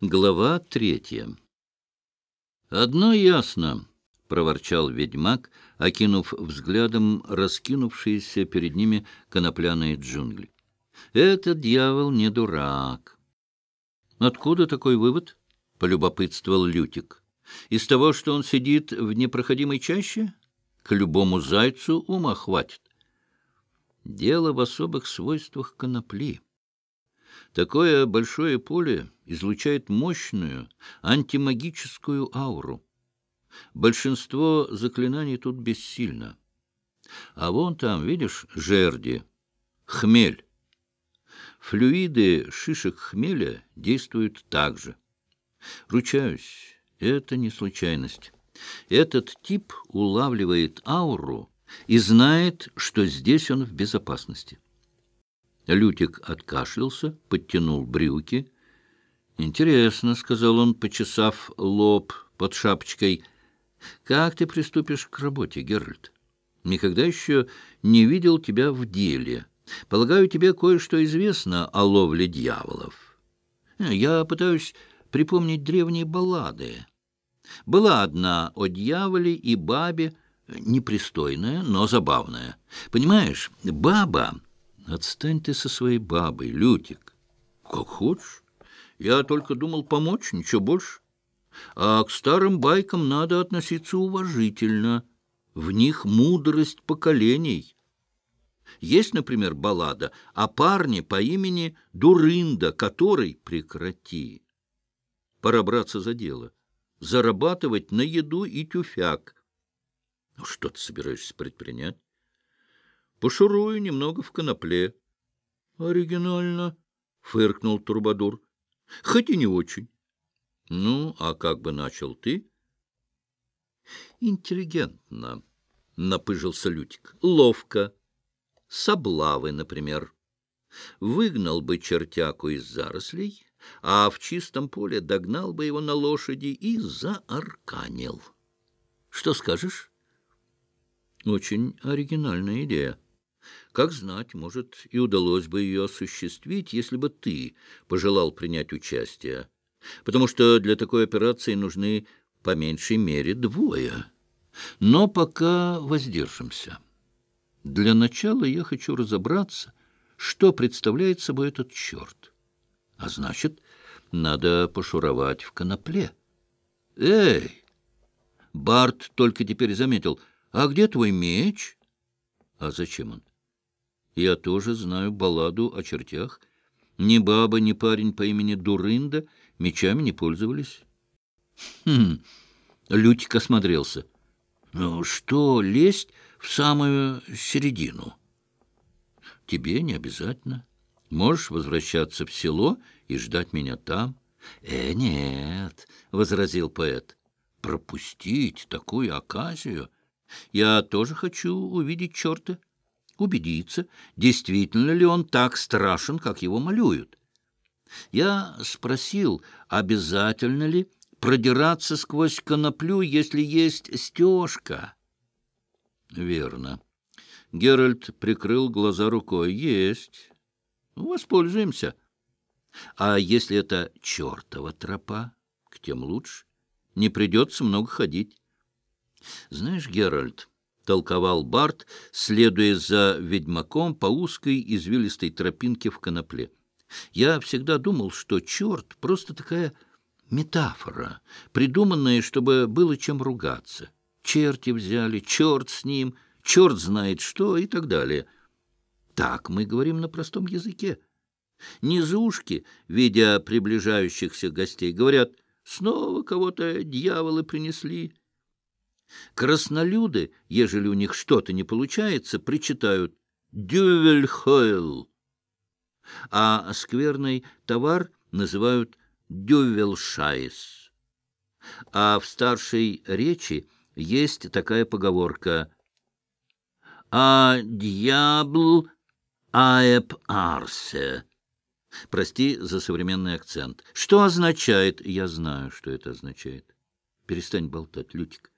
Глава третья «Одно ясно», — проворчал ведьмак, окинув взглядом раскинувшиеся перед ними конопляные джунгли. «Этот дьявол не дурак». «Откуда такой вывод?» — полюбопытствовал Лютик. «Из того, что он сидит в непроходимой чаще? К любому зайцу ума хватит». «Дело в особых свойствах конопли». Такое большое поле излучает мощную антимагическую ауру. Большинство заклинаний тут бессильно. А вон там, видишь, жерди, хмель. Флюиды шишек хмеля действуют так же. Ручаюсь, это не случайность. Этот тип улавливает ауру и знает, что здесь он в безопасности. Лютик откашлялся, подтянул брюки. «Интересно», — сказал он, почесав лоб под шапочкой. «Как ты приступишь к работе, Геральт? Никогда еще не видел тебя в деле. Полагаю, тебе кое-что известно о ловле дьяволов. Я пытаюсь припомнить древние баллады. Была одна о дьяволе и бабе, непристойная, но забавная. Понимаешь, баба Отстань ты со своей бабой, Лютик. Как хочешь. Я только думал помочь, ничего больше. А к старым байкам надо относиться уважительно. В них мудрость поколений. Есть, например, баллада о парне по имени Дурында, который... Прекрати. Пора браться за дело. Зарабатывать на еду и тюфяк. Ну, что ты собираешься предпринять? Пошурую немного в конопле. — Оригинально, — фыркнул Турбадур. — Хоть и не очень. — Ну, а как бы начал ты? — Интеллигентно, — напыжился Лютик. — Ловко. Соблавы, например. Выгнал бы чертяку из зарослей, а в чистом поле догнал бы его на лошади и заарканил. Что скажешь? — Очень оригинальная идея. Как знать, может, и удалось бы ее осуществить, если бы ты пожелал принять участие, потому что для такой операции нужны по меньшей мере двое. Но пока воздержимся. Для начала я хочу разобраться, что представляет собой этот черт. А значит, надо пошуровать в конопле. Эй! Барт только теперь заметил. А где твой меч? А зачем он? Я тоже знаю балладу о чертях. Ни баба, ни парень по имени Дурында мечами не пользовались. Хм, Лютик осмотрелся. Ну что, лезть в самую середину? Тебе не обязательно. Можешь возвращаться в село и ждать меня там. Э, нет, — возразил поэт, — пропустить такую оказию. Я тоже хочу увидеть черта убедиться, действительно ли он так страшен, как его малюют. Я спросил, обязательно ли продираться сквозь коноплю, если есть стежка. Верно. Геральт прикрыл глаза рукой. Есть. Воспользуемся. А если это чертова тропа, к тем лучше. Не придется много ходить. Знаешь, Геральт, толковал Барт, следуя за ведьмаком по узкой извилистой тропинке в конопле. Я всегда думал, что черт — просто такая метафора, придуманная, чтобы было чем ругаться. Черти взяли, черт с ним, черт знает что и так далее. Так мы говорим на простом языке. Низушки, видя приближающихся гостей, говорят, снова кого-то дьяволы принесли. Краснолюды, ежели у них что-то не получается, причитают «дювельхойл», а скверный товар называют «дювелшайс». А в старшей речи есть такая поговорка «А дьябл аэп арсе». Прости за современный акцент. Что означает? Я знаю, что это означает. Перестань болтать, Лютик.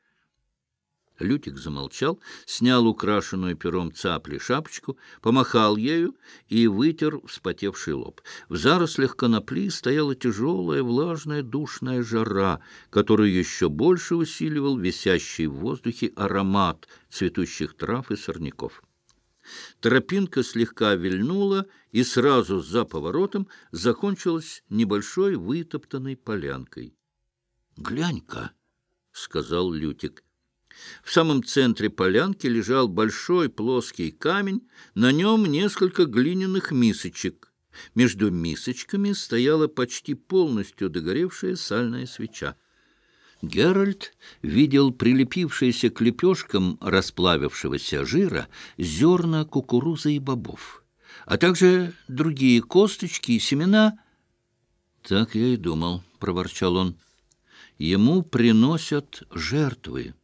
Лютик замолчал, снял украшенную пером цапли шапочку, помахал ею и вытер вспотевший лоб. В зарослях конопли стояла тяжелая, влажная, душная жара, которую еще больше усиливал висящий в воздухе аромат цветущих трав и сорняков. Тропинка слегка вильнула и сразу за поворотом закончилась небольшой вытоптанной полянкой. — Глянь-ка! — сказал Лютик. В самом центре полянки лежал большой плоский камень, на нем несколько глиняных мисочек. Между мисочками стояла почти полностью догоревшая сальная свеча. Геральт видел прилепившиеся к лепешкам расплавившегося жира зерна кукурузы и бобов, а также другие косточки и семена. — Так я и думал, — проворчал он. — Ему приносят жертвы. —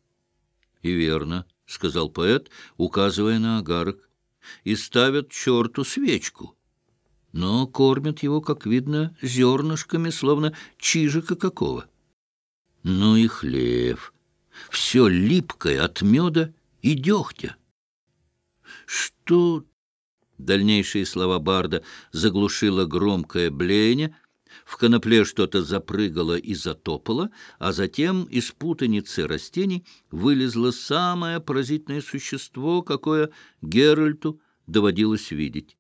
И верно, — сказал поэт, указывая на агарок, — и ставят черту свечку. Но кормят его, как видно, зернышками, словно чижика какого. — ну и хлев. Все липкое от меда и дегтя. Что... Дальнейшие слова Барда заглушило громкое блеяние, в конопле что-то запрыгало и затопало, а затем из путаницы растений вылезло самое поразительное существо, какое Геральту доводилось видеть.